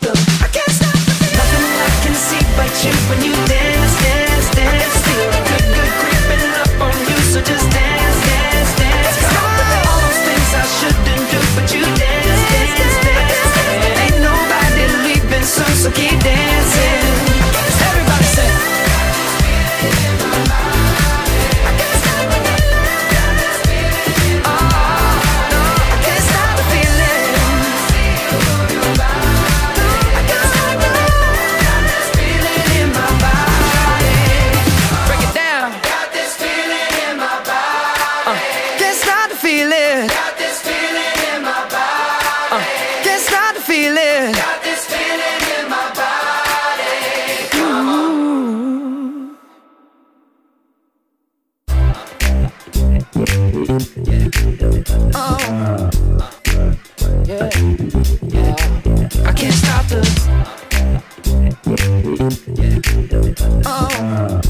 stop the. I can't stop the. Nothing I can see but you when you dance, dance, dance. Feel good, good creeping up on you. So just dance, Oh.